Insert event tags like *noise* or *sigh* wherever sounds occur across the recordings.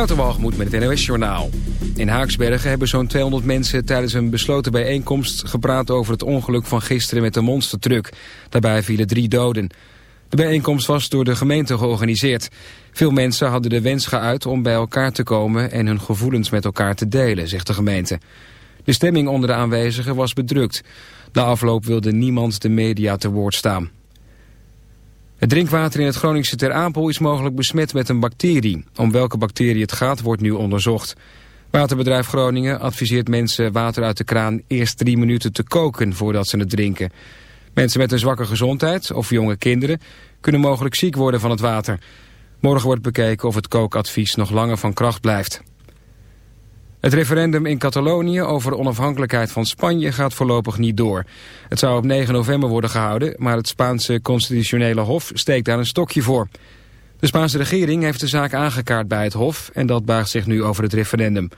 Waterwalgemoed met het NOS Journaal. In Haaksbergen hebben zo'n 200 mensen tijdens een besloten bijeenkomst gepraat over het ongeluk van gisteren met de monstertruck. Daarbij vielen drie doden. De bijeenkomst was door de gemeente georganiseerd. Veel mensen hadden de wens geuit om bij elkaar te komen en hun gevoelens met elkaar te delen, zegt de gemeente. De stemming onder de aanwezigen was bedrukt. Na afloop wilde niemand de media te woord staan. Het drinkwater in het Groningse Ter Apel is mogelijk besmet met een bacterie. Om welke bacterie het gaat wordt nu onderzocht. Waterbedrijf Groningen adviseert mensen water uit de kraan eerst drie minuten te koken voordat ze het drinken. Mensen met een zwakke gezondheid of jonge kinderen kunnen mogelijk ziek worden van het water. Morgen wordt bekeken of het kookadvies nog langer van kracht blijft. Het referendum in Catalonië over onafhankelijkheid van Spanje gaat voorlopig niet door. Het zou op 9 november worden gehouden, maar het Spaanse constitutionele hof steekt daar een stokje voor. De Spaanse regering heeft de zaak aangekaart bij het hof en dat buigt zich nu over het referendum.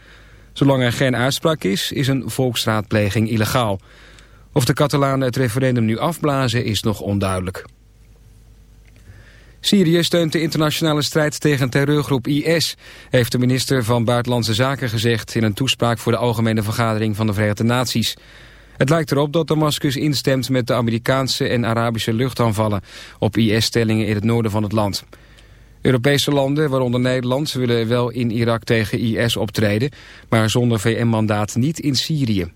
Zolang er geen uitspraak is, is een volksraadpleging illegaal. Of de Catalanen het referendum nu afblazen is nog onduidelijk. Syrië steunt de internationale strijd tegen terreurgroep IS, heeft de minister van Buitenlandse Zaken gezegd in een toespraak voor de Algemene Vergadering van de Verenigde Naties. Het lijkt erop dat Damascus instemt met de Amerikaanse en Arabische luchtaanvallen op IS-stellingen in het noorden van het land. Europese landen, waaronder Nederland, willen wel in Irak tegen IS optreden, maar zonder VN-mandaat niet in Syrië.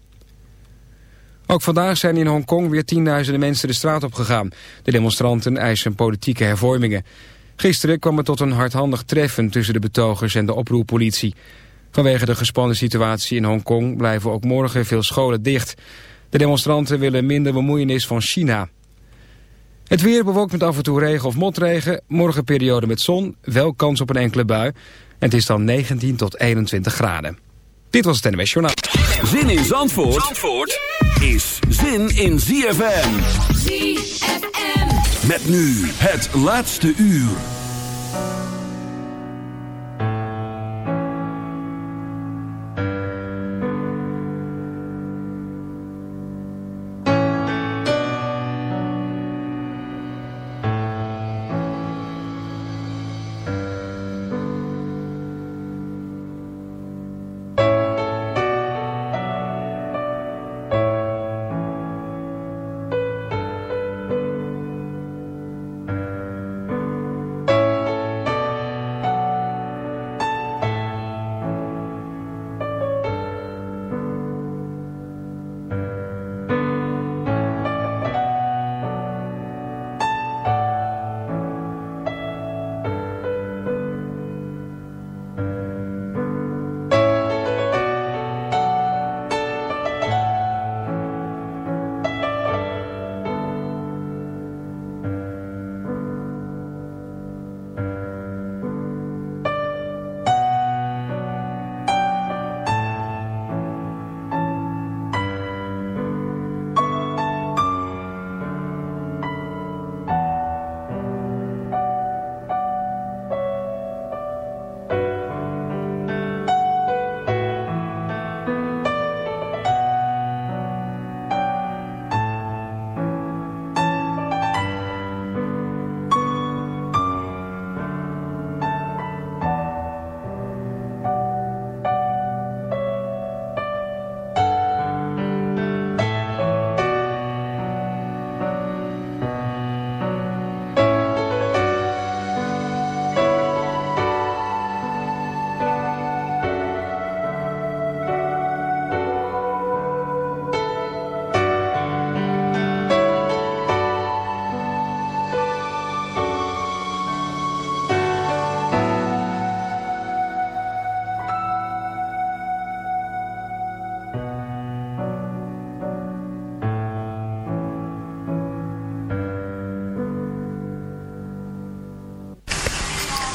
Ook vandaag zijn in Hongkong weer tienduizenden mensen de straat op gegaan. De demonstranten eisen politieke hervormingen. Gisteren kwam het tot een hardhandig treffen tussen de betogers en de oproerpolitie. Vanwege de gespannen situatie in Hongkong blijven ook morgen veel scholen dicht. De demonstranten willen minder bemoeienis van China. Het weer bewolkt met af en toe regen of motregen. Morgen periode met zon, wel kans op een enkele bui. En het is dan 19 tot 21 graden. Dit was het NWS Journaal. Zin in Zandvoort, Zandvoort is zin in ZFM. ZFM. Met nu het laatste uur.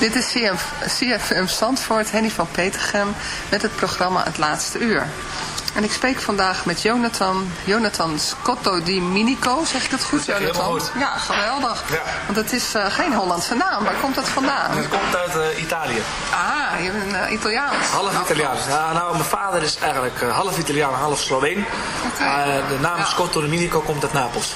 Dit is CFM Zandvoort, Henny van Petergem, met het programma Het Laatste Uur. En ik spreek vandaag met Jonathan, Jonathan Scotto di Minico, zeg ik dat goed, Jonathan? Ja, geweldig. Ja. Want het is uh, geen Hollandse naam, waar komt dat vandaan? Het komt uit uh, Italië. Ah, je bent uh, Italiaans. Half Italiaans. Ja, nou, mijn vader is eigenlijk half Italiaan, half Sloveen. Okay. de naam ja. Scotto di Minico komt uit Napels.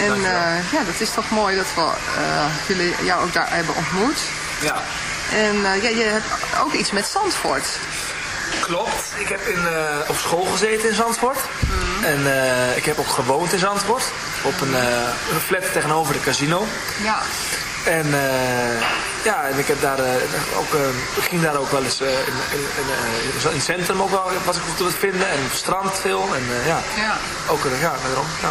En uh, ja, dat is toch mooi dat we, uh, jullie jou ook daar hebben ontmoet. Ja. En uh, ja, je hebt ook iets met Zandvoort. Klopt. Ik heb in, op school gezeten in Zandvoort. Mm. En ik heb ook gewoond in Zandvoort. Op een, een flat tegenover de casino. Ja. En ja, en ik heb daar ook, ging daar ook wel eens in, in, in, het centrum ook wel was ik te vinden. En op het strand veel. En ja, ja. ook ja, daarom. Ja.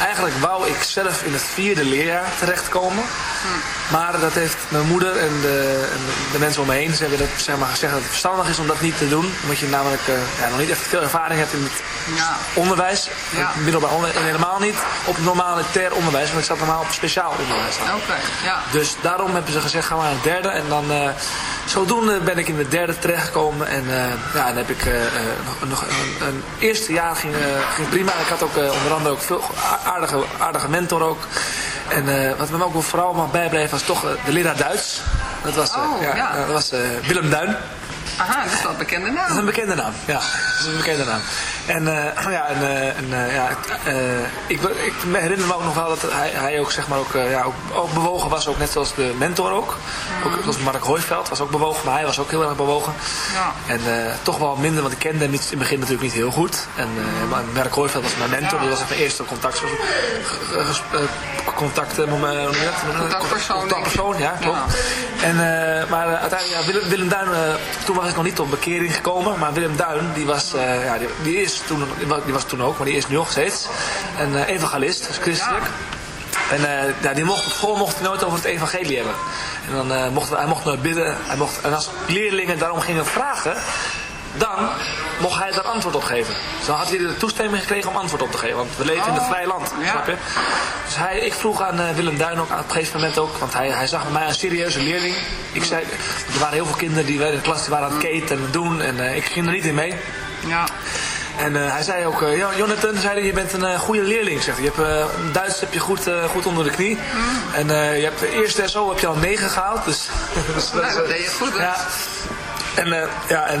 Eigenlijk wou ik zelf in het vierde leerjaar terechtkomen. Maar dat heeft mijn moeder en de, en de mensen om me heen ze hebben dat, zeg maar, gezegd dat het verstandig is om dat niet te doen. Omdat je namelijk uh, ja, nog niet echt veel ervaring hebt in het ja. onderwijs. Ja. Middelbaar onderwijs. En helemaal niet op normaal ter onderwijs. Want ik zat normaal op speciaal onderwijs. Oké, ja. Dus daarom hebben ze gezegd, gaan we naar het derde. En dan uh, zodoende ben ik in het derde terechtgekomen. En uh, ja, dan heb ik nog, nog een, een, eerste jaar ging, ging prima. Ik had ook onder andere ook veel aardige, aardige mentor ook. En wat me ook vooral mag bijblijven was toch de leraar Duits. Dat was, oh, ja, ja. Dat was Willem Duin. Aha, dat is wel een bekende naam. Dat is een bekende naam, ja. Dat is een bekende naam. En, uh, ja, en, uh, en uh, ja, ik, ik herinner me ook nog wel dat hij, hij ook, zeg maar, ook, ja, ook, ook, bewogen was, ook net zoals de mentor ook. Mm. Ook zoals Mark Hooiveld was ook bewogen, maar hij was ook heel erg bewogen. Ja. En toch wel minder, want ik kende hem niet, in het begin natuurlijk niet heel goed. En maar Mark Hooiveld was mijn mentor, ja. dat was mijn eerste contact. contact, contactpersoon. Contactpersoon, ja, klopt. Ja. En, maar uiteindelijk, ja, Willem, Willem Duin, toen was ik nog niet tot bekering gekomen, maar Willem Duin, die was, ja, die, die is toen, die was toen ook, maar die is nu nog steeds. Een uh, evangelist, dus christelijk. En uh, ja, die mocht, op school mocht hij nooit over het evangelie hebben. En dan mocht, hij mocht nooit bidden. Hij mocht, en als leerlingen daarom gingen vragen, dan mocht hij daar antwoord op geven. Dus dan had hij de toestemming gekregen om antwoord op te geven. Want we leven in het oh, vrije land, ja. snap je? Dus hij, ik vroeg aan uh, Willem Duin ook aan het gegeven moment ook, want hij, hij zag mij een serieuze leerling. Ik zei, er waren heel veel kinderen die in de klas die waren aan het keten en doen en uh, ik ging er niet in mee. Ja. En uh, hij zei ook, uh, Jonathan, zei hij, je bent een uh, goede leerling. Zegt hij. Je hebt, Duits heb je goed, goed onder de knie. Mm. En je hebt de eerste SO heb je al 9 gehaald. Dus, dus *laughs* nou, dat deed je goed. Ja. En, ja, en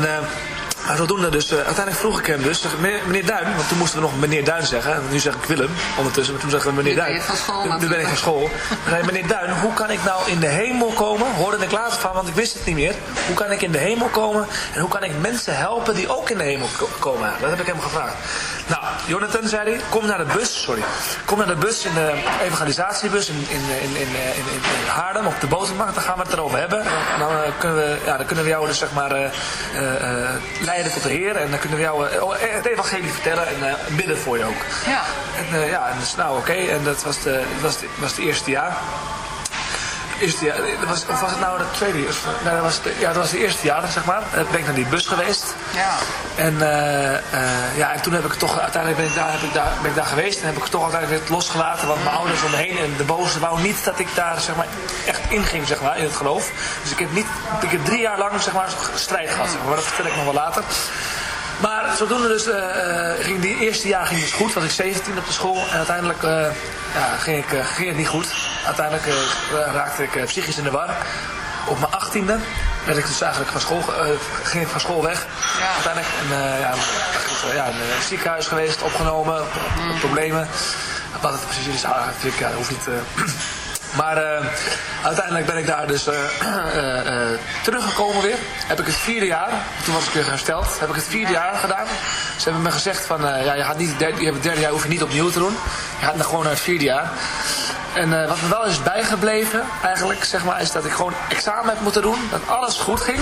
maar zodoende dus, uh, uiteindelijk vroeg ik hem dus, meneer, meneer Duin, want toen moesten we nog meneer Duin zeggen. En nu zeg ik Willem ondertussen, maar toen zeggen we meneer nu Duin. Ben van school, nu ben ik van school. zei meneer Duin, hoe kan ik nou in de hemel komen? Hoorde ik later van, want ik wist het niet meer. Hoe kan ik in de hemel komen? En hoe kan ik mensen helpen die ook in de hemel komen? Dat heb ik hem gevraagd. Nou, Jonathan zei hij, kom naar de bus, sorry. Kom naar de bus, in de evangelisatiebus in, in, in, in, in, in Haarlem, op de botermarkt. Dan gaan we het erover hebben. En dan, uh, kunnen, we, ja, dan kunnen we jou dus zeg maar uh, uh, leiden tot de Heer. En dan kunnen we jou het evangelie vertellen en bidden voor je ook. Ja. En ja, en dus nou oké. Okay. En dat was, de, was, de, was het eerste jaar eerste jaar, was, of was het nou het tweede jaar? Nee, dat was ja, dat was het eerste jaar, zeg maar. Toen ben ik naar die bus geweest. Ja. En, uh, uh, ja, en toen heb ik toch, uiteindelijk ben ik, daar, heb ik daar, ben ik daar geweest en heb ik het toch uiteindelijk weer losgelaten. Want mijn ouders om me heen en de boze wou niet dat ik daar zeg maar, echt inging zeg maar, in het geloof. Dus ik heb, niet, ik heb drie jaar lang zeg maar, strijd gehad. Zeg maar, maar dat vertel ik nog wel later. Maar zodoende dus, uh, ging die eerste jaar ging dus goed. Was ik 17 op de school. En uiteindelijk uh, ja, ging, ik, ging het niet goed. Uiteindelijk raakte ik psychisch in de war. Op mijn achttiende werd ik dus eigenlijk van school, ging ik van school weg. Ja. Uiteindelijk en, ja, ja, in een ziekenhuis geweest, opgenomen, mm. problemen. Wat het precies is, ah, ja, dat hoeft niet... *clears throat* Maar uh, uiteindelijk ben ik daar dus uh, uh, *clears throat* teruggekomen weer. Heb ik het vierde jaar, toen was ik weer hersteld, heb ik het vierde jaar gedaan. Ze hebben me gezegd van, ja, je, gaat niet, derde, je hebt het derde jaar hoef je niet opnieuw te doen. Je gaat dan gewoon naar het vierde jaar. En wat me wel is bijgebleven eigenlijk, zeg maar, is dat ik gewoon examen heb moeten doen. Dat alles goed ging.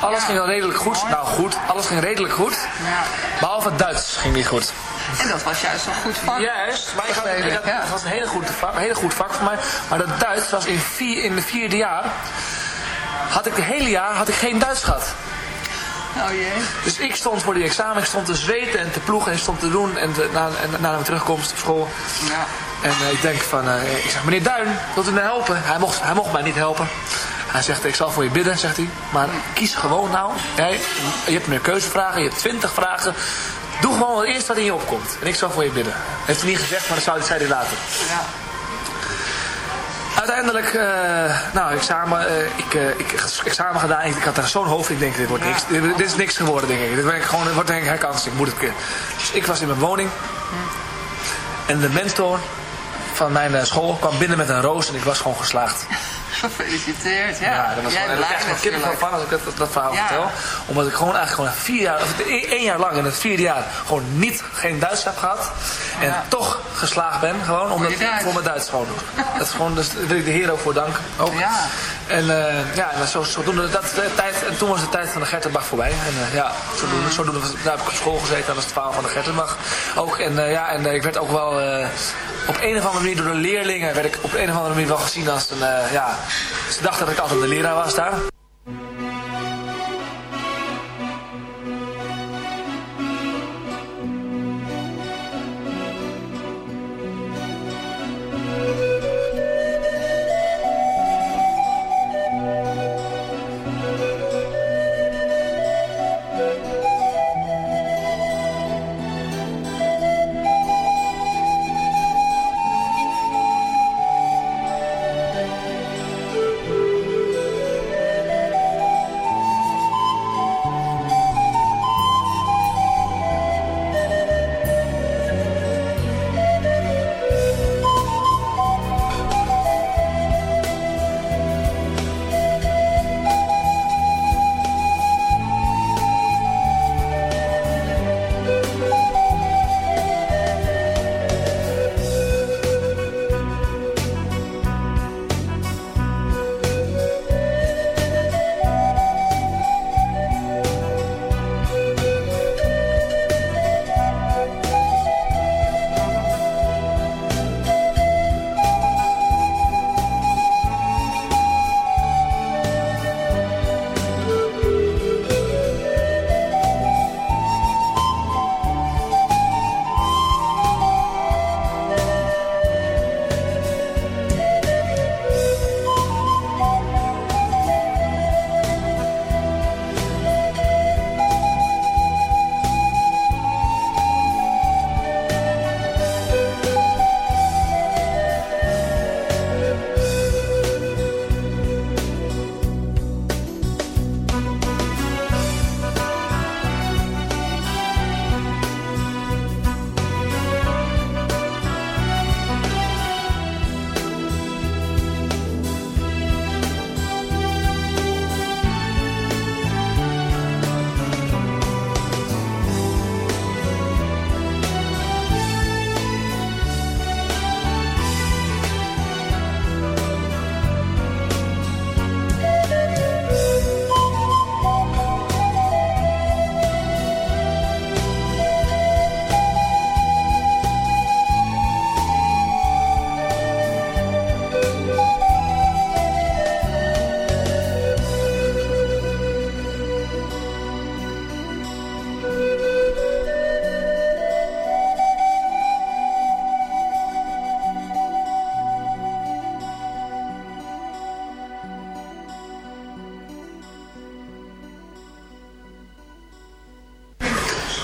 Alles Ja. ging wel redelijk goed. Mooi. Nou goed, alles ging redelijk goed. Ja. Behalve het Duits ging niet goed. En dat was juist een goed vak. Juist, maar ik had, ik had, ja. het was een hele goed, vak, een hele goed vak voor mij. Maar dat Duits was in, vier, in de vierde jaar. Had ik de hele jaar had ik geen Duits gehad. Oh jee. Dus ik stond voor die examen, ik stond te zweten en te ploegen en stond te doen. En, te- na, en na mijn terugkomst op school. Ja. En eh, ik denk van, eh, ik zeg, meneer Duin, wilt u mij helpen? Hij mocht, hij mocht mij niet helpen. Hij zegt, ik zal voor je bidden, zegt hij. Maar kies gewoon nou. Jij, je hebt meer keuzevragen, je hebt twintig vragen. Doe gewoon het eerste wat in je opkomt. En ik zal voor je bidden. Heeft hij niet gezegd, maar dat zou- zei hij later. Ja. Uiteindelijk, eh, nou, examen, eh, ik, eh, ik examen gedaan. Ik had er zo'n hoofd. Ik denk, dit wordt niks. Dit, dit is niks geworden, denk ik. Dit wordt gewoon, dit wordt denk ik herkans. Ik moet het kunnen. Dus ik was in mijn woning. En de mentor van mijn school kwam binnen met een roos en ik was gewoon geslaagd. Gefeliciteerd. Ja, Ja, dat was Jij gewoon, daar heb ik natuurlijk. van als ik dat, dat, dat verhaal Ja. vertel. Omdat ik gewoon eigenlijk gewoon vier jaar, of één jaar lang in het vierde jaar gewoon niet, geen Duits heb gehad. En Ja. toch geslaagd ben gewoon, omdat ik voor mijn Duits gewoon doe. dat is gewoon, dus daar wil ik de Heer ook voor danken. Ook. Ja. En eh, ja, en zo, zodoende, dat de tijd, en toen was de tijd van de Gertenbach voorbij. En eh, ja, zodoende, zodoende, was- daar heb ik op school gezeten, dat was het verhaal van de Gertenbach. Ook, en eh, ja, en ik werd ook wel op een of andere manier door de leerlingen, werd ik op een of andere manier wel gezien als een, ja, ze dachten dat ik altijd de leraar was daar.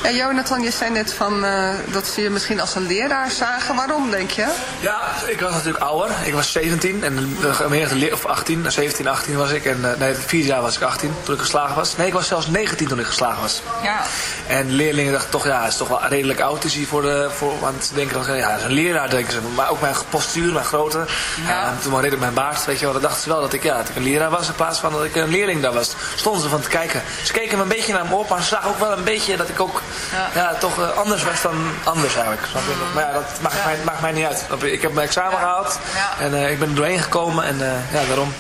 Ja, Jonathan, je zei net van, eh, dat ze je misschien als een leraar zagen. Waarom, denk je? Ja, ik was natuurlijk ouder. Ik was 17 en de gemeente leer- of 18, 17, 18 was ik. En eh, nee, het vierde jaar was ik 18 toen ik geslagen was. Nee, ik was zelfs 19 toen ik geslagen was. Ja. En leerlingen dachten toch, ja, hij is toch wel redelijk oud is hij voor de, voor, want ze denken dan, ja, hij is een leraar, denken ze. Maar ook mijn postuur, mijn grootte. Ja. En toen maar redelijk mijn baard, weet je wel, dan dachten ze wel dat ik, ja, dat ik een leraar was in plaats van dat ik een leerling daar was. Stonden ze van te kijken. Ze keken me een beetje naar me op, maar ze zagen ook wel een beetje dat ik ook, Ja. ja, toch eh, anders was dan anders eigenlijk. snap je? Maar ja, dat maakt, Ja. Mij, maakt mij niet uit. Ik heb mijn examen gehaald en eh, ik ben er doorheen gekomen en eh, ja, daarom.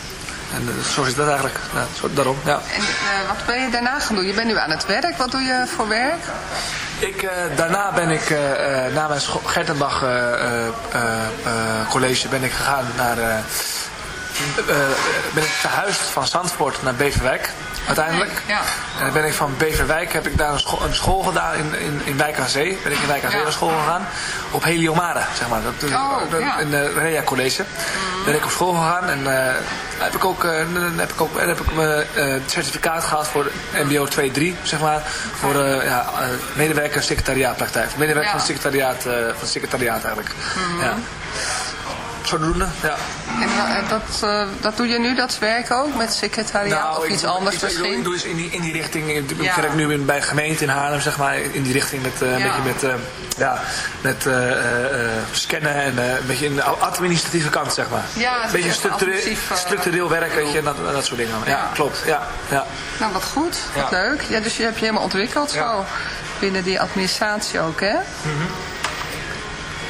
En uh, zo zit dat eigenlijk. Ja, zo, daarom, ja. En uh, wat ben je daarna gaan doen? Je bent nu aan het werk. Wat doe je voor werk? Ik, uh, daarna ben ik, na mijn Gertenbach college, ben ik gegaan naar... ben ik verhuisd van Zandvoort naar Beverwijk uiteindelijk. Ja. En dan ben ik van Beverwijk, heb ik daar een school, een school gedaan in, in, in Wijk aan Zee. Ben ik in Wijk aan Zee naar school gegaan. Op Heliomare, zeg maar. Dat, oh, ja. In de Rea College. Mm. Ben ik op school gegaan en uh, heb ik ook, heb ik ook heb ik mijn certificaat gehad voor MBO 2-3, zeg maar. Voor ja, medewerker secretariaatpraktijk. Medewerker van secretariaat, van secretariaat eigenlijk. Mm. Ja ja. En dat, uh, dat doe je nu, dat werk ook, met secretariaat nou, of iets anders ik, misschien? Ik ik doe in die, in die richting, ik, ja. werk nu bij gemeente in Haarlem, zeg maar, in die richting met, ja. een beetje met, ja, met scannen en een beetje in de administratieve kant, zeg maar. Ja, een beetje structureel, structureel werk, weet je, en dat, dat soort dingen. Ja, ja, klopt, ja, ja. Nou, wat goed, wat leuk. Ja, dus je hebt je helemaal ontwikkeld zo, binnen die administratie ook, hè? Mm -hmm.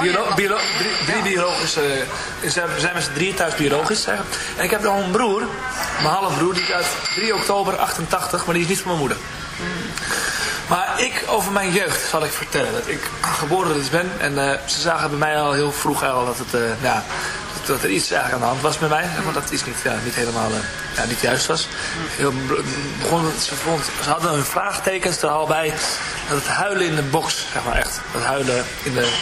Biolo oh, ja, biolo drie, drie biologische... We zijn met z'n drieën thuis biologisch. Hè. En ik heb nog een broer, mijn halfbroer, die is uit 3 oktober 88, maar die is niet van mijn moeder. Mm. Maar ik, over mijn jeugd, zal ik vertellen. Dat ik geboren dus ben. En uh, ze zagen bij mij al heel vroeg al dat, het, uh, ja, dat, er iets eigenlijk aan de hand was met mij. Maar dat iets niet, ja, niet helemaal ja, niet juist was. Heel, begon, ze, vond, ze hadden hun vraagtekens er al bij. Dat het huilen in de box, zeg maar echt. Dat huilen in de...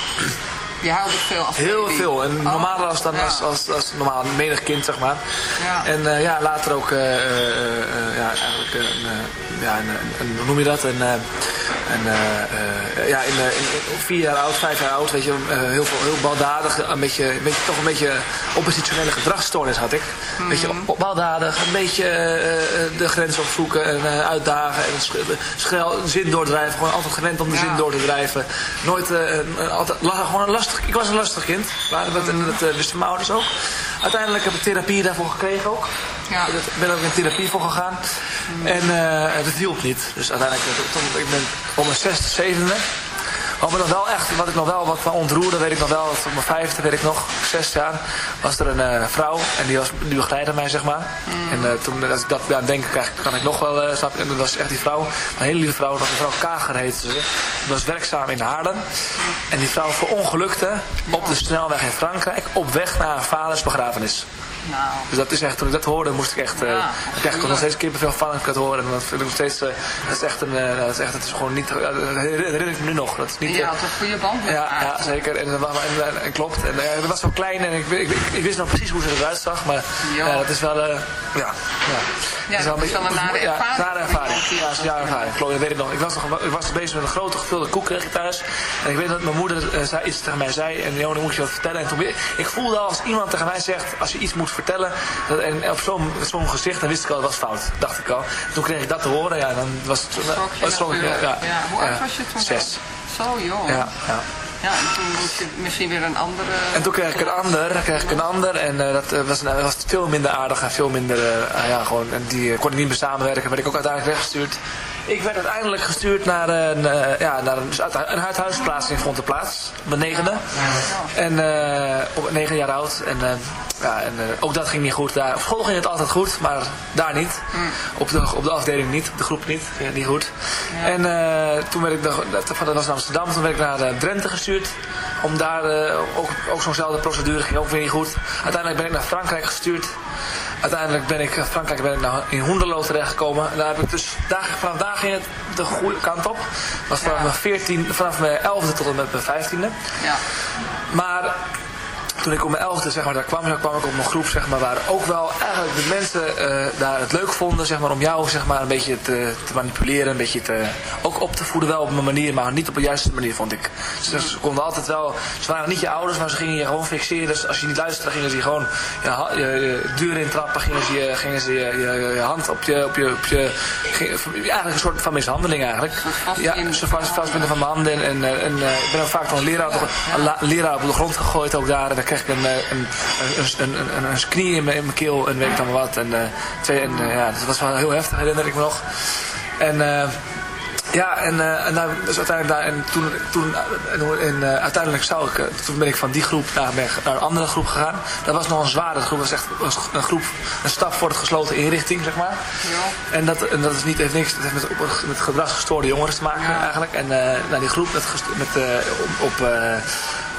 Je huilde veel als Heel veel. En oh, normaal als, dan, ja. als, als, als normaal menig kind, zeg maar. Ja. En uh, ja, later ook, uh, uh, ja, eigenlijk, een, ja, een, een, hoe noem je dat? Een, een, ja, in, in, vier jaar oud, vijf jaar oud, weet je, heel, veel, heel baldadig, een beetje, een beetje, toch een beetje oppositionele gedragsstoornis had ik. Een Mhm. beetje mm. baldadig, een beetje de grens opzoeken en uitdagen en schel, zin doordrijven. Gewoon altijd gewend om de Ja. zin door te drijven. Nooit, altijd, gewoon een lastig ik was een lastig kind. Maar dat, dat wisten mijn ouders ook. Uiteindelijk heb ik therapie daarvoor gekregen ook. Ja. Ik ben ook in therapie voor gegaan. Mm. En uh, dat hielp niet. Dus uiteindelijk, toen, ik ben om mijn zesde, zevende. Wat, me nog wel echt, wat ik nog wel wat me ontroerde, weet ik nog wel. Op mijn vijfde, weet ik nog, zes jaar, was er een uh, vrouw. En die, was, die begeleidde mij, zeg maar. Mm. En uh, toen, als ik dat aan denk, krijg, kan ik nog wel, uh, snap En dat was echt die vrouw, een hele lieve vrouw, dat mevrouw Kager heette ze. Die was werkzaam in Haarlem. En die vrouw verongelukte op de snelweg in Frankrijk, op weg naar haar vaders begrafenis. Nou. Dus dat is echt, toen ik dat hoorde, moest ik echt, uh, Ja, ik krijg ik nog steeds kippenvel van als ik dat hoor. En dat vind ik nog steeds, uh, dat is echt een, uh, dat is echt, het is gewoon niet, uh, dat herinner ik me nu nog. Dat is niet, Je had een goede band met ja, ja, zeker. En, en, en, en klopt. En uh, dat was zo klein en ik, ik, ik, ik, wist nog precies hoe ze eruit zag. Maar Ja. uh, het is wel, uh, ja, ja. Ja, dat is wel een nare ja, ervaring. nare ervaring. Ja, is een nare ervaring. Klopt, dat weet ik nog. Ik was, nog, ik was bezig met een grote gevulde koek kreeg ik thuis. En ik weet dat mijn moeder uh, zei, iets tegen mij zei. En Johan, moet je wat vertellen. En toen, ik voelde al als iemand tegen mij zegt, als je iets moet vertellen. En op zo'n gezicht, dan wist ik al, dat was fout. Dacht ik al. Toen kreeg ik dat te horen. Ja, dan was het... Schrok je natuurlijk. ja, Ja, Hoe oud ja. was je toen? Zes. Zo jong. Ja, ja. Ja, en toen moest je misschien weer een andere... En toen kreeg ik een ander, kreeg ik een ander en uh, dat uh, was, uh, was veel minder aardig en veel minder, ja gewoon, en die kon ik niet meer samenwerken, werd ik ook uiteindelijk weggestuurd. Ik werd uiteindelijk gestuurd naar een, ja, naar een, een huisplaatsing in Frontenplaats, op mijn negende. En op negen jaar oud. En, ja, en ook dat ging niet goed. Daar, op school ging het altijd goed, maar daar niet. Op, de, op de afdeling niet, op de groep niet. Het niet goed. Ja. En toen werd ik, dat was in Amsterdam, toen werd ik naar Drenthe gestuurd. Om daar uh, ook, ook zo'nzelfde procedure ging ook weer niet goed. Uiteindelijk ben ik naar Frankrijk gestuurd. Uiteindelijk ben ik, Frankrijk ben ik nou in Hoenderloo terechtgekomen. En daar heb ik dus, daar, vanaf daar ging het de goede kant op. was vanaf, Ja. mijn 14, vanaf mijn 11e tot en met mijn 15e. Ja. Maar toen ik op mijn elfde zeg maar, daar kwam, kwam ik op een groep zeg maar, waar ook wel eigenlijk de mensen uh, daar het leuk vonden zeg maar, om jou zeg maar, een beetje te, te, manipuleren, een beetje te, ook op te voeden wel op een manier, maar niet op de juiste manier vond ik. Ze, ze konden altijd wel, ze waren niet je ouders, maar ze gingen je gewoon fixeren. Dus als je niet luisterde, gingen ze je gewoon je, je, je deur intrappen, gingen ze je, gingen ze je, je, hand op je, op je, op je eigenlijk een soort van mishandeling eigenlijk. Ja, ze vast, vastbinden van mijn handen en, en, en ik ben ook vaak van een leraar, een leraar op de grond gegooid ook daar. Dan kreeg ik een, een, een, een, een, knie in mijn, in mijn keel en weet ik dan wat. En, uh, twee, en uh, ja, dat was wel heel heftig, herinner ik me nog. En uh, ja, en, uh, en, dus uiteindelijk daar, en toen, toen en, uh, uiteindelijk zou ik, toen ben ik van die groep naar, naar een andere groep gegaan. Dat was nog een zware groep, dat was echt een groep, een stap voor het gesloten inrichting, zeg maar. Ja. En, dat, en dat is niet, heeft niks, dat heeft met, op, met gedragsgestoorde jongeren te maken ja. eigenlijk. En uh, nou, die groep met, met, op, op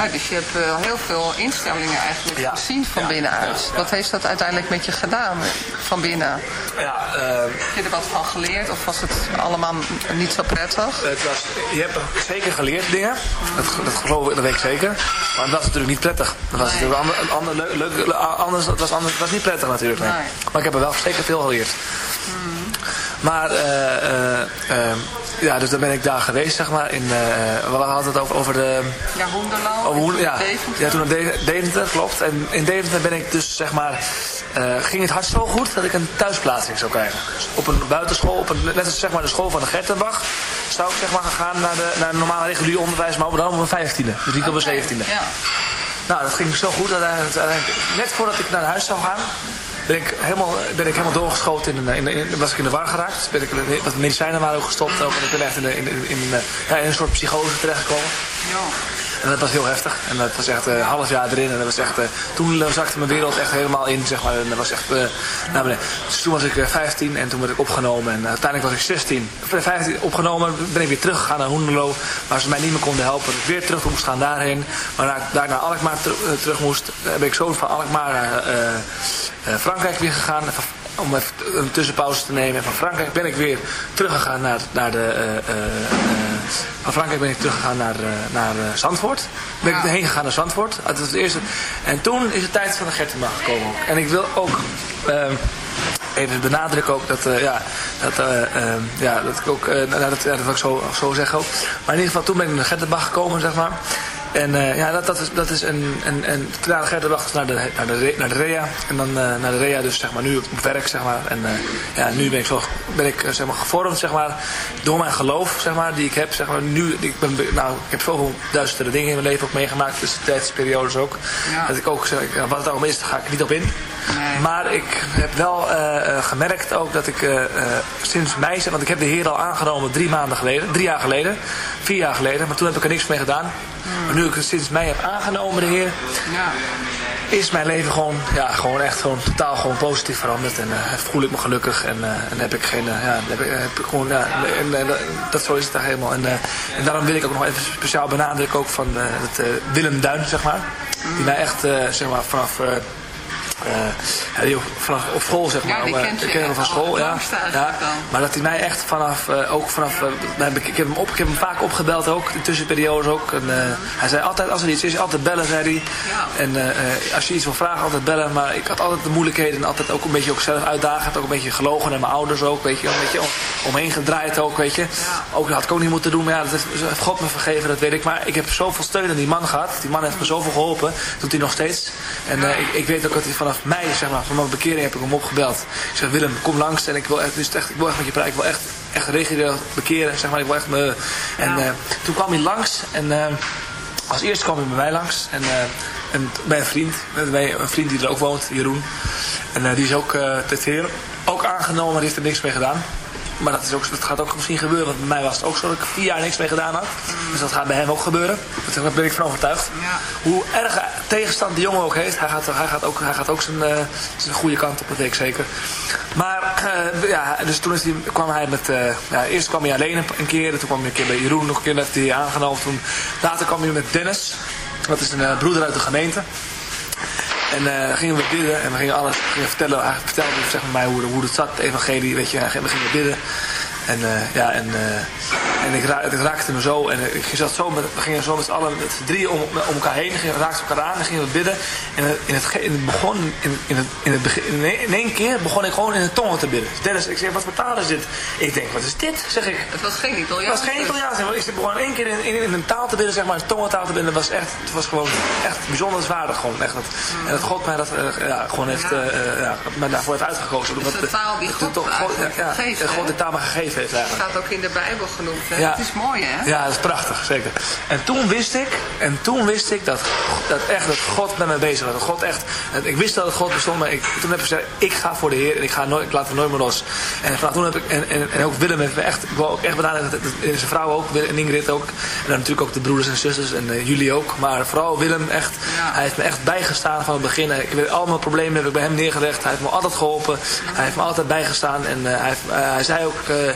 Nou, dus je hebt uh, heel veel instellingen eigenlijk ja. gezien van ja. binnenuit. Wat heeft dat uiteindelijk met je gedaan van binnen? Ja, uh, heb je er wat van geleerd of was het allemaal niet zo prettig? Het was, je hebt zeker geleerd dingen, dat, dat geloof ik, dat weet ik zeker. Maar het was natuurlijk niet prettig. Dat was nee. natuurlijk ander, ander, leuk, leuk, anders, het was anders, het was niet prettig natuurlijk. Nee. Nee. Maar ik heb er wel zeker veel geleerd. Hmm. Maar uh, ja, dus dan ben ik daar geweest, zeg maar. In, uh, we hadden het over, over de... Ja, Hoenderlo. Over Hoen, ja, Deventer. ja, toen naar Deventer, klopt. En in Deventer ben ik dus, zeg maar... Ging het hart zo goed dat ik een thuisplaatsing zou krijgen. Op een buitenschool, op een, net als zeg maar de school van de Gertenbach, zou ik zeg maar gaan naar, de, naar normale regulier onderwijs, maar dan op een vijftiende. Dus niet op een zeventiende. Ja. Nou, dat ging zo goed dat net voordat ik naar huis zou gaan, ben ik helemaal, ben ik helemaal doorgeschoten. In, in, in, was ik in de war geraakt. Ben ik, wat medicijnen waren ook gestopt. Ook, en ik ben echt in, in, ja, in een soort psychose terechtgekomen. Ja. En dat was heel heftig. En dat was echt een uh, half jaar erin. En dat was echt, uh, toen zakte mijn wereld echt helemaal in, zeg maar. En dat was echt uh, naar beneden. Dus toen was ik 15 en toen werd ik opgenomen. En uiteindelijk was ik 16. 15 opgenomen, ben ik weer teruggegaan naar Hoenderloo. Waar ze mij niet meer konden helpen. ik weer terug moest gaan daarheen. Maar daar naar Alkmaar ter, terug moest, ben ik zo van Alkmaar Frankrijk weer gegaan om even een tussenpauze te nemen. En van Frankrijk ben ik weer teruggegaan naar, naar de... Uh, uh, van Frankrijk ben ik teruggegaan naar, naar Zandvoort. Ben ik heen gegaan naar Zandvoort. Dat was het eerste. En toen is de tijd van de Gertenbach gekomen. Ook. En ik wil ook... Ehm, even benadrukken ook dat, uh, ja, dat, uh, uh, ja, dat ik ook, nou, dat, ja, dat wil ik zo, zo zeggen ook. Maar in ieder geval toen ben ik naar Gertenbach gekomen, zeg maar. En uh, ja, dat, dat, is, dat is een, een, een de Gertenbach naar de, naar, de, naar de REA. En dan uh, naar de REA dus zeg maar nu op werk, zeg maar. En uh, ja, nu ben ik, zo, ben ik zeg maar gevormd, zeg maar, door mijn geloof, zeg maar, die ik heb, zeg maar. Nu, ik ben, nou, ik heb zoveel duizenden dingen in mijn leven ook meegemaakt, dus de tijdsperiodes ook. Ja. Dat ik ook, zeg, wat het allemaal is, daar ga ik niet op in. Nee. Maar ik heb wel gemerkt ook dat ik sinds mei, want ik heb de Heer al aangenomen drie maanden geleden, drie jaar geleden, vier jaar geleden, maar toen heb ik er niks mee gedaan. Maar nu ik het sinds mij heb aangenomen, de Heer, ja. is mijn leven gewoon, ja, gewoon echt gewoon totaal gewoon positief veranderd. En voel ik me gelukkig en, en heb ik geen, ja, heb ik, heb ik gewoon, ja, en, dat zo is het daar helemaal. En, en daarom wil ik ook nog even speciaal benadrukken ook van het Willem Duin, zeg maar. Die mij echt, zeg maar, vanaf ja, vanaf op school zeg maar. Ja, ik ken hem van school, ja. ja. Maar dat hij mij echt vanaf, uh, ook vanaf, uh, ik, heb hem op, ik heb hem vaak opgebeld ook, in tussenperiodes ook. En, hij zei altijd, als er iets is, altijd bellen, zei hij. En als je iets wil vragen, altijd bellen. Maar ik had altijd de moeilijkheden en altijd ook een beetje ook zelf uitdagend. Ook een beetje gelogen naar mijn ouders ook, weet je. Een beetje om, omheen gedraaid ook, weet je. Ook dat had ik ook niet moeten doen, maar ja, dat heeft God me vergeven, dat weet ik. Maar ik heb zoveel steun aan die man gehad. Die man heeft me zoveel geholpen, doet hij nog steeds. En ik, ik weet ook dat hij vanaf vanaf mei, zeg maar, van mijn bekering heb ik hem opgebeld. Ik zeg, Willem, kom langs en ik wil echt, dus echt, ik wil echt met je praten. Ik wil echt, echt regionaal bekeren, zeg maar. Ik wil echt me... En uh, toen kwam hij langs en uh, als eerste kwam hij bij mij langs. En, uh, en bij een vriend, bij een vriend die er ook woont, Jeroen. En die is ook uh, ook aangenomen, maar die heeft er niks mee gedaan. Maar dat, is ook, dat gaat ook misschien gebeuren. Want bij mij was het ook zo dat ik vier jaar niks mee gedaan had. Dus dat gaat bij hem ook gebeuren. Daar ben ik van overtuigd. Ja. Hoe erg tegenstand die jongen ook heeft, hij gaat, hij gaat ook, hij gaat ook zijn, uh, zijn goede kant op, dat weet ik zeker. Maar uh, ja, dus toen is die, kwam hij met, uh, ja, eerst kwam hij alleen een, keer, toen kwam hij een keer bij Jeroen, nog een keer hij aangenomen. Toen, later kwam hij met Dennis, dat is een broeder uit de gemeente. En uh, gingen we bidden en we gingen alles vertellen. Hij vertelde zeg maar, mij hoe, hoe het zat, het evangelie, weet je. En we gingen bidden. En, uh, ja, en, uh, en ik, ra het raakte me zo. En ik zat zo met, we gingen zo met z'n allen, met drieën om, om elkaar heen. We raakten elkaar aan en gingen we bidden. En in het, in het begon, in, in, het, in, het begin, in één keer begon ik gewoon in de tongen te bidden. Dennis, ik zeg, wat voor taal is dit? Ik denk, wat is dit? Zeg ik. Het was geen Italiaans. Het was geen Italiaans. Ik begon één keer in, in, in, een taal te bidden, zeg maar, een tongentaal te bidden. was echt, het was gewoon echt bijzonder zwaardig. Gewoon, echt, dat, mm. En dat God mij dat uh, ja, gewoon heeft, ja. Ja, mij daarvoor heeft uitgekozen. Dus de taal die God, toch, God, ja, God de taal maar gegeven heeft eigenlijk. Het staat ook in de Bijbel genoemd. Hè? Ja. Het is mooi, hè? Ja, dat is prachtig, zeker. En toen wist ik, en toen wist ik dat, dat echt dat God met mij bezig was. Dat God echt, ik wist dat het God bestond, maar ik, toen heb ik gezegd, ik ga voor de Heer en ik, ga nooit, ik laat me nooit meer los. En vanaf toen heb ik, en, en, en ook Willem heeft me echt, ik wil ook echt bedaan, en zijn vrouw ook, en Ingrid ook. En dan natuurlijk ook de broeders en zusters en uh, jullie ook. Maar vooral Willem, echt, ja. hij heeft me echt bijgestaan van het begin. Ik weet, al mijn problemen heb ik bij hem neergelegd. Hij heeft me altijd geholpen. Hij heeft me altijd bijgestaan. En uh, hij, uh, hij zei ook,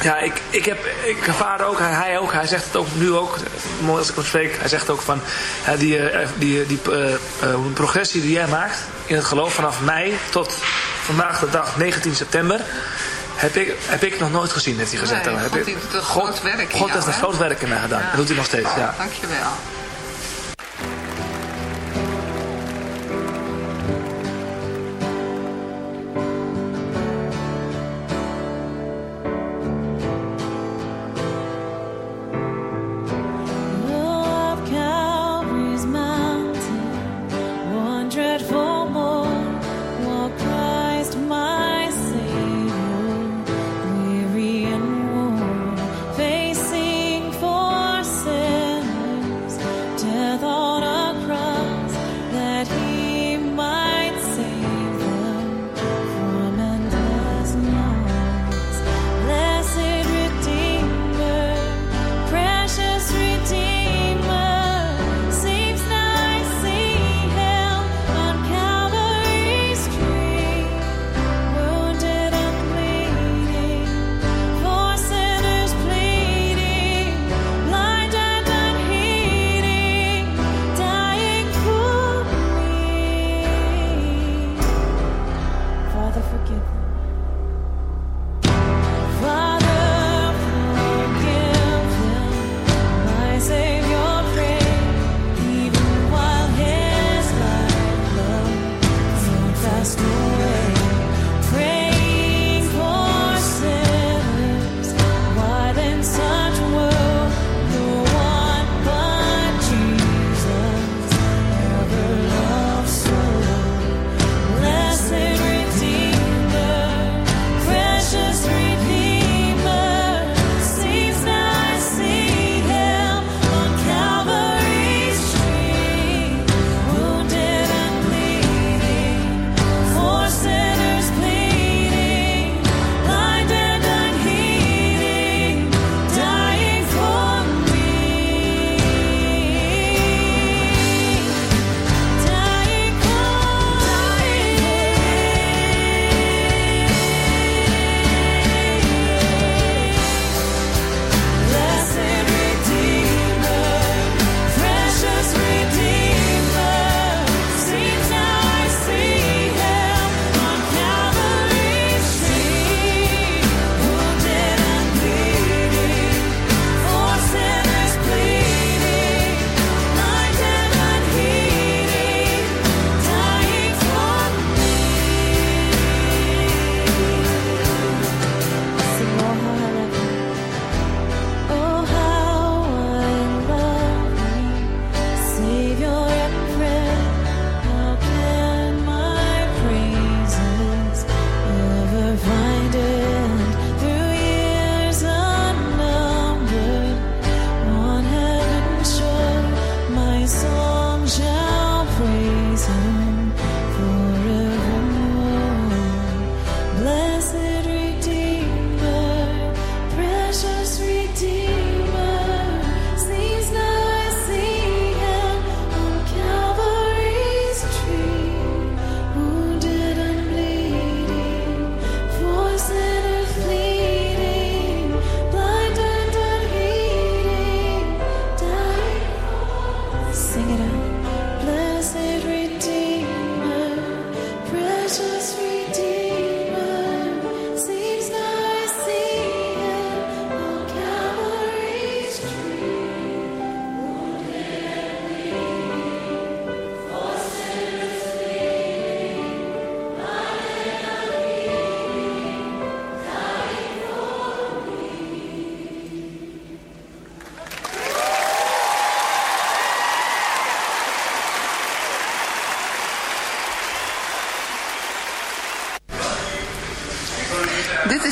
ja, ik, ik, heb, ik ervaar ook, hij, hij ook, hij zegt het ook nu ook, mooi als ik hem spreek, hij zegt ook van die, die, die uh, uh, progressie die jij maakt in het geloof vanaf mei tot vandaag de dag 19 september, heb ik, heb ik nog nooit gezien, heeft hij gezegd. Nee, God heeft een groot werk in God heeft een groot werk in mij gedaan. Ja. Dat doet hij nog steeds. Ja. Dankjewel.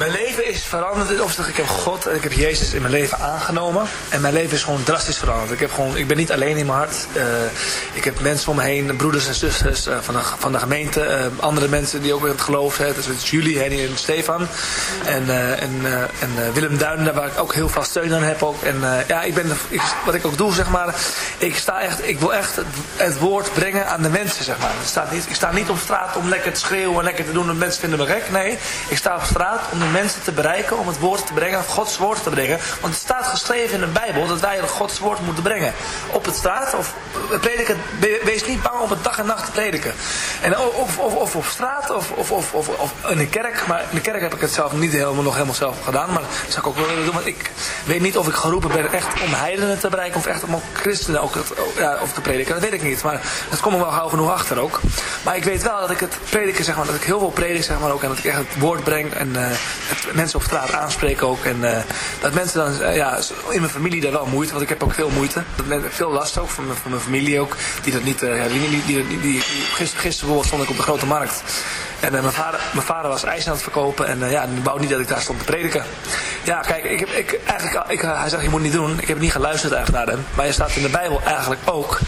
Mijn leven is veranderd. Of ik heb God en ik heb Jezus in mijn leven aangenomen. En mijn leven is gewoon drastisch veranderd. Ik, heb gewoon, ik ben niet alleen in mijn hart. Uh, ik heb mensen om me heen, broeders en zusters uh, van, de, van de gemeente. Uh, andere mensen die ook in het geloof zijn. Het is Julie, Henny en Stefan. En, en, en Willem Duinen, waar ik ook heel veel steun aan heb. Ook. En ja, ik ben, wat ik ook doe, zeg maar. Ik, sta echt, ik wil echt het, het woord brengen aan de mensen, zeg maar. Ik sta, niet, ik sta niet op straat om lekker te schreeuwen en lekker te doen. En mensen vinden me gek. Nee, ik sta op straat om mensen te bereiken, om het woord te brengen, Gods woord te brengen. Want het staat geschreven in de Bijbel dat wij Gods woord moeten brengen. Op het straat, of prediken, wees niet bang om het dag en nacht te prediken. En of, of, of op straat, of, of, of, of, in de kerk. Maar in de kerk heb ik het zelf niet helemaal, nog helemaal zelf gedaan. Maar dat zou ik ook wel willen doen. Want ik weet niet of ik geroepen ben echt om heidenen te bereiken, of echt om christenen ook het, ja, of te prediken. Dat weet ik niet. Maar dat kom ik wel gauw genoeg achter ook. Maar ik weet wel dat ik het prediken, zeg maar, dat ik heel veel predik, zeg maar ook. En dat ik echt het woord breng en uh, mensen op straat aanspreken ook. En uh, dat mensen dan, uh, ja, in mijn familie daar wel moeite, want ik heb ook veel moeite. Dat veel last ook van mijn, mijn familie ook, die dat niet, ja, die, die, gisteren, gisteren stond ik op de grote markt. En uh, mijn, vader, mijn vader was ijs aan het verkopen en uh, ja, die wou niet dat ik daar stond te prediken. Ja, kijk, ik heb, ik, eigenlijk, ik, hij zegt, je moet niet doen. Ik heb niet geluisterd eigenlijk naar hem. Maar je staat in de Bijbel eigenlijk ook.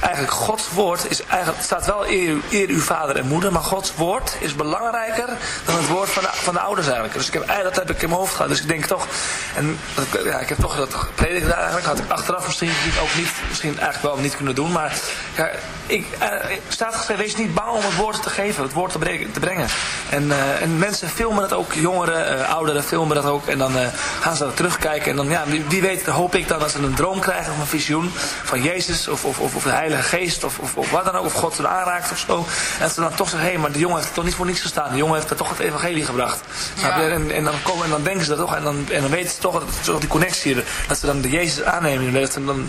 Eigenlijk Gods woord is eigenlijk, staat wel eer, eer uw vader en moeder. Maar Gods woord is belangrijker dan het woord van de, van de ouders eigenlijk. Dus ik heb, dat heb ik in mijn hoofd gehad. Dus ik denk toch, en ja, ik heb toch dat prediken eigenlijk. Had ik achteraf misschien ook niet, misschien eigenlijk wel niet kunnen doen. Maar ja, ik, uh, staat wees niet bang om het woord te geven, het woord te, brengen. Te brengen. En, en mensen filmen dat ook, jongeren, uh, ouderen filmen dat ook. En dan gaan ze dat terugkijken. En dan, ja, wie, wie, weet, hoop ik dan dat ze een droom krijgen of een visioen van Jezus of, of, of, of de Heilige Geest of, of, of wat dan ook. Of God ze aanraakt of zo. En ze dan toch zeggen, hé, hey, maar de jongen heeft er toch niet voor niets gestaan. De jongen heeft er toch het evangelie gebracht. Ja. En, en, dan komen, en dan denken ze dat toch. En dan, en dan weten ze toch dat, die connectie, dat ze dan de Jezus aannemen. Dat dan,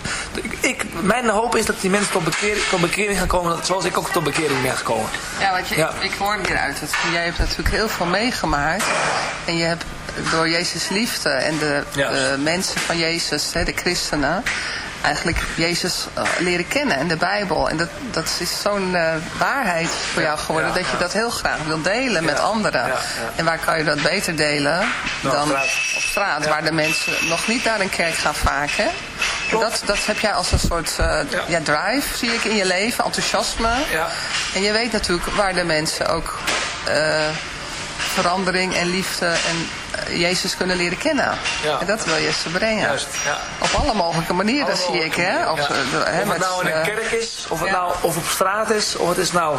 ik, mijn hoop is dat die mensen tot bekering, tot bekering gaan komen zoals ik ook tot bekering ben gekomen. Ja, want je, ja. ik, ik hoor hieruit jij hebt natuurlijk heel veel meegemaakt. En je hebt door Jezus liefde en de, mensen van Jezus, hè, de christenen, eigenlijk Jezus uh, leren kennen en de Bijbel. En dat, dat is zo'n uh, waarheid voor jou geworden dat je dat heel graag wil delen met anderen. En waar kan je dat beter delen dan op straat, waar de mensen nog niet naar een kerk gaan vaak. Hè? Dat, dat heb jij als een soort uh, ja. drive, zie ik in je leven, enthousiasme. En je weet natuurlijk waar de mensen ook verandering en liefde en Jezus kunnen leren kennen. Ja. En dat wil je ze brengen. Juist, ja. Op alle mogelijke manieren alle zie ik. Hè? Of, ja. hè, of het nou in een kerk is, of het nou of op straat is, of het is nou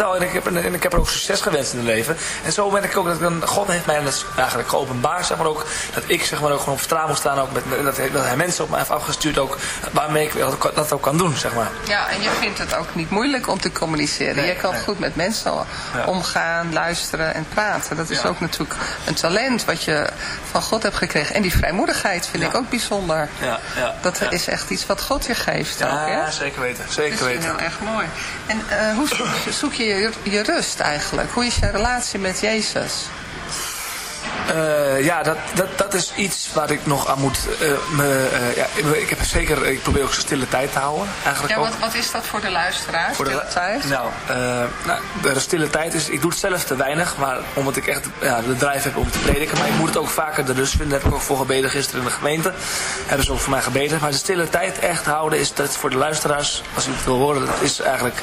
En ik, heb, en ik heb er ook succes gewenst in het leven. En zo ben ik ook, dat dan, God heeft mij dat eigenlijk geopenbaard, zeg maar ook, dat ik zeg maar ook gewoon op vertrouwen moet staan, ook met, dat, hij, dat hij mensen op mij heeft afgestuurd, ook, waarmee ik dat ook kan doen, zeg maar. Ja, en je vindt het ook niet moeilijk om te communiceren. je kan goed met mensen omgaan, luisteren en praten. Dat is ook natuurlijk een talent wat je van God hebt gekregen. En die vrijmoedigheid vind ik ook bijzonder. Ja, ja, dat is echt iets wat God je geeft. Ja, ook, hè? zeker weten. Zeker weten. Dat is heel erg mooi. En uh, hoe zoek je, je je rust eigenlijk? Hoe is je relatie met Jezus? Uh, ja, dat, dat, dat is iets waar ik nog aan moet... Uh, me, uh, ja, ik heb zeker, ik probeer ook stille tijd te houden. Eigenlijk ja, wat, wat is dat voor de luisteraar, voor stille de, tijd? Nou, nou, de stille tijd is... Ik doe het zelf te weinig, maar omdat ik echt ja, de drijf heb om te prediken. Maar ik moet het ook vaker de rust vinden. Daar heb ik ook voor gebeden gisteren in de gemeente. Hebben ze ook voor mij gebeden. Maar de stille tijd echt houden is dat voor de luisteraars, als u het wil horen, dat is eigenlijk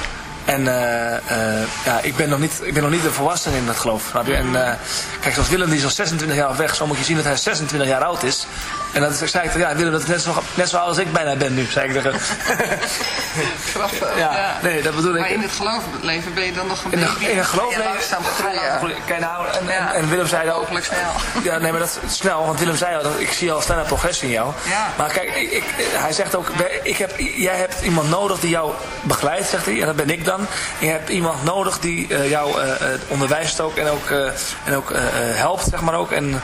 En uh, uh, ja, ik ben nog niet, ik ben nog niet een volwassene in dat geloof. En uh, kijk, zoals Willem die is al 26 jaar weg. Zo moet je zien dat hij 26 jaar oud is. En dat zei ik, ja, Willem, dat is net zo, net zo oud als ik bijna ben nu, zei ik tegen *laughs* Grappig. Ja, ja, nee, dat bedoel ik. Maar in het geloofleven ben je dan nog een beetje... In, het geloofleven... Kan je nou, en, en, en, Willem zei ook... snel. *laughs* Ja, nee, maar dat is snel, want Willem zei al, dat, ik zie al snelle progressie in jou. Ja. Maar kijk, ik, ik, hij zegt ook, ik heb, jij hebt iemand nodig die jou begeleidt, zegt hij. En dat ben ik dan. En je hebt iemand nodig die uh, jou uh, onderwijst ook en ook, uh, en ook helpt, zeg maar ook. En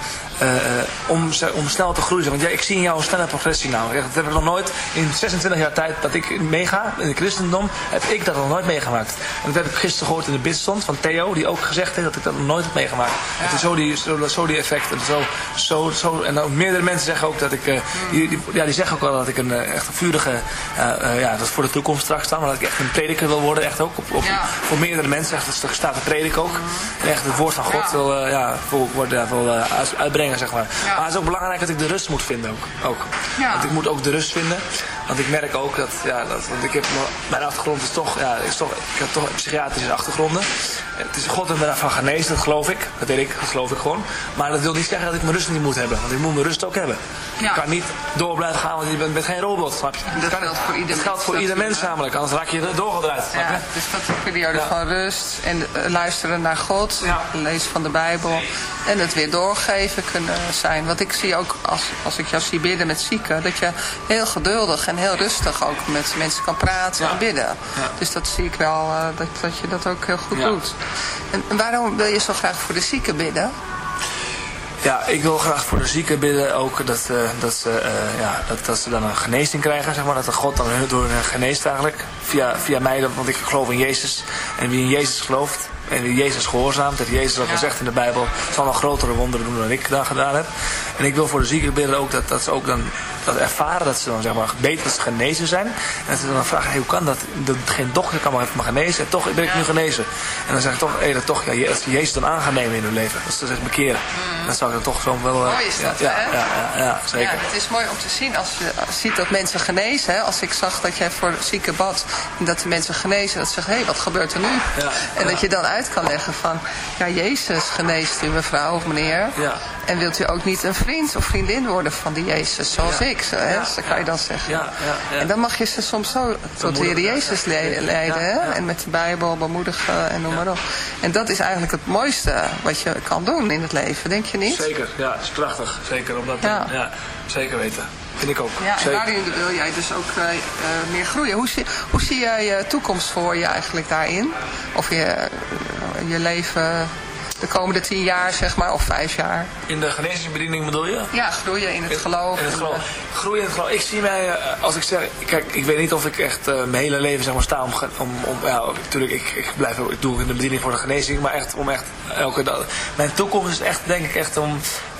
om, om snel te groeien. Want ja, ik zie in jou een snelle progressie nou. Dat heb ik nog nooit in 26 jaar tijd dat ik meega in het christendom, heb ik dat nog nooit meegemaakt. En dat heb ik gisteren gehoord in de bidstond van Theo, die ook gezegd heeft dat ik dat nog nooit heb meegemaakt. Ja. Het is zo die, zo, zo die effecten. Zo, zo, zo, en ook meerdere mensen zeggen ook dat ik, uh, die, die, ja, die zeggen ook wel dat ik een uh, echt een vurige, uh, ja, dat is voor de toekomst straks staan, maar dat ik echt een prediker wil worden, echt ook. Op, op, ja. Voor meerdere mensen, echt, dat staat de predik ook. En echt het woord van God wil, ja, wil, wil, uitbrengen, zeg maar. Maar het is ook belangrijk dat ik de rust moet vinden ook. ook. Want ik moet ook de rust vinden. Want ik merk ook dat, ja, dat want ik heb, mijn achtergrond is toch, ja, is toch, ik heb toch psychiatrische achtergronden. Het is God en van genezen, dat geloof ik. Dat weet ik, dat geloof ik gewoon. Maar dat wil niet zeggen dat ik mijn rust niet moet hebben. Want ik moet mijn rust ook hebben. Ja. Ik kan niet door blijven gaan, want je bent, bent geen robot, snap je? Dat geldt voor ieder, dat geldt voor ieder mens namelijk, anders raak je doorgedraaid. Ja, dus dat is een periode van rust en uh, luisteren naar God, lezen van de Bijbel en het weer doorgeven kunnen zijn. Want ik zie ook, als, als ik jou zie bidden met zieken, dat je heel geduldig en heel rustig ook met mensen kan praten ja. en bidden. Ja. Dus dat zie ik wel, uh, dat, dat je dat ook heel goed doet. En, en waarom wil je zo graag voor de zieken bidden? Ja, ik wil graag voor de zieken bidden ook dat, uh, dat, ze, uh, ja, dat, dat ze dan een genezing krijgen, zeg maar. Dat de God dan door hen geneest eigenlijk. Via, via mij, want ik geloof in Jezus. En wie in Jezus gelooft en Jezus gehoorzaamt, dat Jezus al ja. gezegd in de Bijbel, zal nog grotere wonderen doen dan ik dan gedaan heb. En ik wil voor de zieken bidden ook dat, dat ze ook dan dat ervaren, dat ze dan zeg maar beter genezen zijn. En dat ze dan vragen, hey, hoe kan dat? De, geen dokter kan maar even genezen en toch ben ik nu genezen. En dan zeg ik toch, hey, dat toch, ja, als je Jezus dan aan nemen in hun leven, dat ze zich bekeren. Mm. Dan zou ik dan toch zo wel... Mooi is dat, ja, hè? Ja, ja, ja, zeker. Ja, het is mooi om te zien als je ziet dat mensen genezen. Hè? Als ik zag dat jij voor zieken bad en dat de mensen genezen, dat ze zeggen, hé, hey, wat gebeurt er nu? Ja, en dat je dan uit kan leggen van... Ja, Jezus geneest u mevrouw of meneer. Ja. En wilt u ook niet een vriend of vriendin worden van die Jezus, zoals ik, zo, hè? zo kan je dan zeggen. Ja, ja, ja. En dan mag je ze soms zo tot de Heer Jezus leiden. Hè? En met de Bijbel bemoedigen en noem maar op. En dat is eigenlijk het mooiste wat je kan doen in het leven, denk je niet? Zeker, ja, het is prachtig. Zeker, omdat ja. zeker weten. Vind ik ook. Ja, en daarin wil jij dus ook eh, eh, meer groeien. Hoe zie, hoe zie jij je toekomst voor je eigenlijk daarin? Of je, eh, je leven de komende tien jaar, zeg maar, of vijf jaar? In de genezingsbediening bedoel je? Ja, groeien in het geloof. In het geloof. eh, Groeien in het geloof. Ik zie mij, eh, als ik zeg, kijk, ik weet niet of ik echt eh, mijn hele leven zeg maar sta om, om, om ja, natuurlijk, ik, ik blijf, ik doe in de bediening voor de genezing, maar echt om echt elke dag. Mijn toekomst is echt, denk ik, echt om,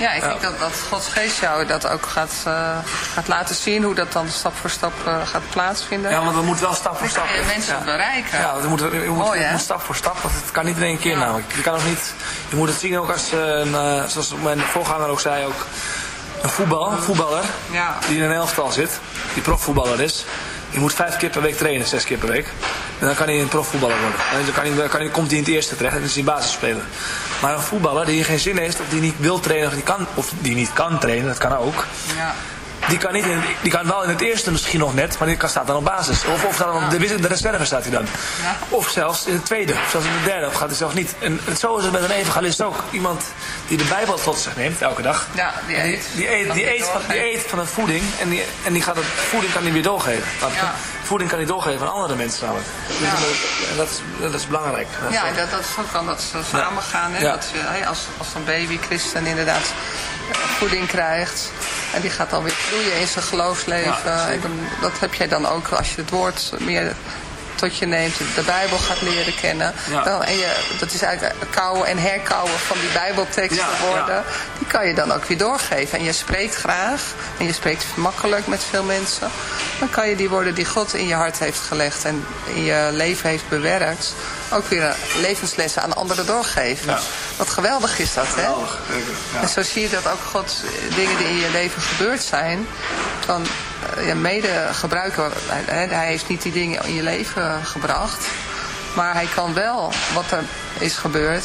Ja, ik denk dat, dat Gods geest jou dat ook gaat, eh, gaat laten zien. Hoe dat dan stap voor stap eh, gaat plaatsvinden. ja, want we moeten wel stap voor stap. je mensen ja. bereiken. Ja, we moeten, we moeten, Mooi, we hè? moeten stap voor stap, want het kan niet in één keer namelijk. Je kan ook niet, je moet het zien ook als, eh, een, zoals mijn voorganger ook zei, ook een voetbal, een voetballer Ja. die in een elftal zit, die profvoetballer is. Die moet vijf keer per week trainen, zes keer per week. En dan kan hij een profvoetballer worden. En dan, kan hij, dan kan hij, komt hij in het eerste terecht en dan is hij basisspeler. Maar een voetballer die geen zin heeft, of die niet wil trainen, of die, kan, of die niet kan trainen, dat kan ook. Ja. Die kan, niet in, die kan wel in het eerste misschien nog net, maar die kan, staat dan op basis. Of, of dan op de, de reserve staat hij dan. Ja. Of zelfs in het tweede, of zelfs in de derde, of gaat hij zelfs niet. En het- zo is het met een evangelist ook. Iemand die de Bijbel tot zich neemt, elke dag. Ja, die En eet. Die, eet, Dat die, eet, van, die eet van een voeding en die, en die gaat het, voeding kan hij weer doorgeven. Ja. Voeding kan hij doorgeven aan andere mensen namelijk. Dus Ja. en dat, is, dat is belangrijk. Dat is Ja, ook- en dat, dat, zo kan dat zo samen gaan. Hè? Dat als, als een baby christen inderdaad voeding krijgt. En die gaat dan weer groeien in zijn geloofsleven. Ja, zeker. en dan, dat heb jij dan ook als je het woord meer tot je neemt. De Bijbel gaat leren kennen. Ja. Dan, en je, dat is eigenlijk kouwen en herkouwen van die Bijbelteksten Ja, worden. ja. Die kan je dan ook weer doorgeven. En je spreekt graag. En je spreekt makkelijk met veel mensen. Dan kan je die woorden die God in je hart heeft gelegd. En in je leven heeft bewerkt. Ook weer levenslessen aan anderen doorgeven. Wat geweldig is dat, hè? Geweldig, zeker. Ja. En zo zie je dat ook God dingen die in je leven gebeurd zijn, dan eh, ja, mede gebruiken. Hij, hij heeft niet die dingen in je leven gebracht, maar hij kan wel wat er is gebeurd,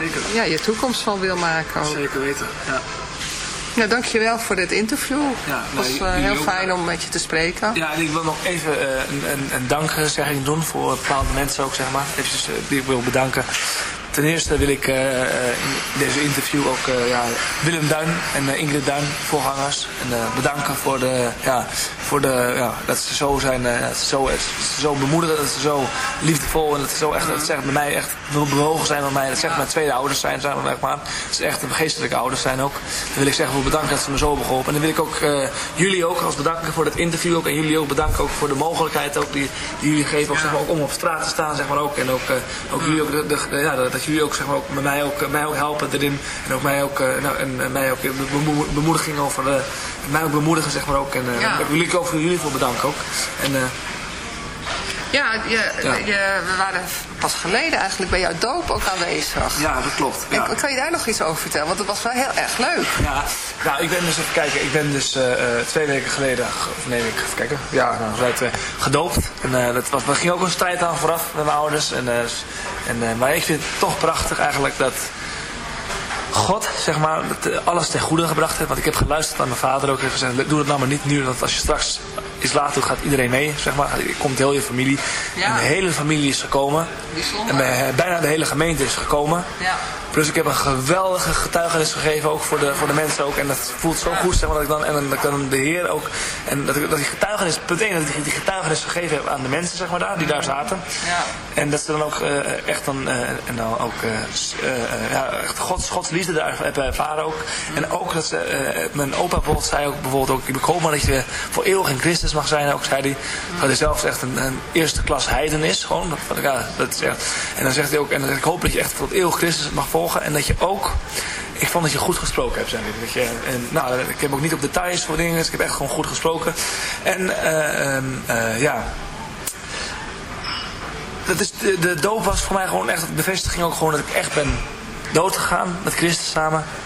zeker. ja, je toekomst van wil maken ook. Zeker weten. Ja. Nou, dankjewel voor dit interview. Ja, het was nou, eh, jullie heel fijn om met je te spreken. Ja, en ik wil nog even eh, een, een, een dankzegging doen voor bepaalde mensen ook, zeg maar. Even die ik wil bedanken. Ten eerste wil ik eh, eh, in deze interview ook eh, ja, Willem Duin en Ingrid Duin, voorgangers, en, bedanken voor, de, ja, voor de, ja, dat ze zo zijn, dat ze zo, dat zo bemoedigen, dat ze zo liefdevol en dat ze zo echt, dat zegt bij mij echt bewogen zijn mij. Dat zegt mijn tweede ouders zijn, zeg maar. Dat ze echt geestelijke ouders zijn ook. Dan wil ik zeggen voor bedanken dat ze me zo hebben geholpen. En dan wil ik ook jullie ook als bedanken voor het interview ook. En jullie ook bedanken ook voor de mogelijkheid ook die, die jullie geven ook, om op straat te staan, zeg maar ook. En ook, ook jullie ook, de- ja, dat jullie ook, zeg maar, ook mij ook, eh, mij ook helpen erin. En ook mij ook, eh, nou, en, mij ook bemo- bemoediging over, eh, mij ook bemoedigen, zeg maar ook. En eh, Ja. ik wil ik ook voor jullie voor bedanken ook. En, eh, Ja, je, Ja. Je, we waren pas geleden eigenlijk bij jouw doop ook aanwezig. Ja, dat klopt. Ja. kan je daar nog iets over vertellen? Want het was wel heel erg leuk. Ja, nou, ik ben dus even kijken. Ik ben dus uh, twee weken geleden, of nee, ik even kijken. Ja, nou, werd, uh, gedoopt. En dat, was, dat ging ook een strijd aan vooraf met mijn ouders. En, en, maar ik vind het toch prachtig eigenlijk dat God, zeg maar, alles ten goede gebracht heeft. Want ik heb geluisterd aan mijn vader ook. Heeft gezegd, doe het nou maar niet nu. Want als je straks is later gaat iedereen mee, zeg maar. Komt heel je familie. En de hele familie is gekomen. En bijna de hele gemeente is gekomen. Ja. Plus ik heb een geweldige getuigenis gegeven, ook voor de, voor de mensen ook. En dat voelt zo goed, zeg maar, dat ik dan, en dat ik dan de Heer ook, en dat ik, dat die getuigenis, punt 1, dat ik die getuigenis gegeven heb aan de mensen, zeg maar, daar, die daar zaten. Ja. En dat ze dan ook uh, echt dan, uh, en dan ook, uh, ja, echt Gods, Gods liefde daar hebben ervaren ook. En ook dat ze, mijn opa bijvoorbeeld zei ook, bijvoorbeeld ook, ik hoop maar dat je voor eeuwig in Christus mag zijn, ook zei hij, dat hij zelfs echt een, een eerste klas heiden is, gewoon, dat, ja, dat is echt, en dan zegt hij ook, en ik hoop dat je echt tot eeuwig Christus mag volgen en dat je ook... Ik vond dat je goed gesproken hebt, zei Dat je, en, nou, ik heb ook niet op details voor dingen, dus ik heb echt gewoon goed gesproken. En uh, ja... Dat is, de, de doop was voor mij gewoon echt de bevestiging ook gewoon dat ik echt ben doodgegaan met Christus samen.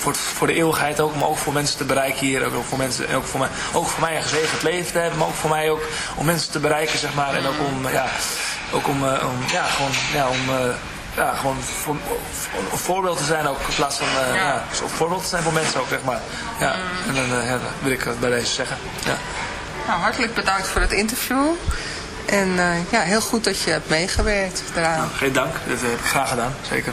voor, voor de eeuwigheid ook, maar ook voor mensen te bereiken hier. Ook voor, mensen, ook voor, mij, ook voor mij een gezegend leven te hebben, maar ook voor mij ook om mensen te bereiken, zeg maar. En ook om, ja, ook om, uh, om ja, gewoon, ja, om, uh, ja, gewoon voor, een voorbeeld te zijn ook in plaats van, uh, ja. ja een voorbeeld te zijn voor mensen ook, zeg maar. Ja, en dan ja, wil ik dat bij deze zeggen. Ja. Nou, hartelijk bedankt voor het interview. En ja, heel goed dat je hebt meegewerkt daaraan. Nou, geen dank, dat heb ik graag gedaan, zeker.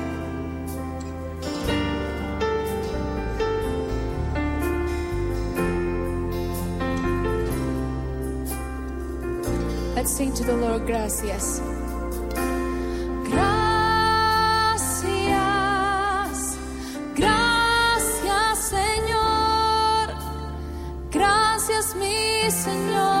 Let's sing to the Lord, gracias. Gracias, gracias Señor, gracias mi Señor.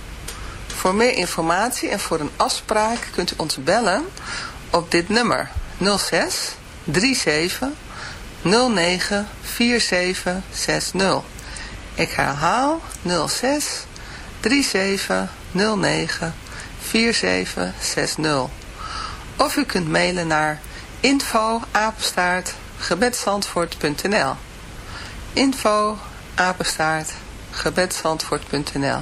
Voor meer informatie en voor een afspraak kunt u ons bellen op dit nummer 06 37 09 4760. Ik herhaal 06 37 09 4760. Of u kunt mailen naar info info apenstaartgebedsandvoort.nl.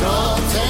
Something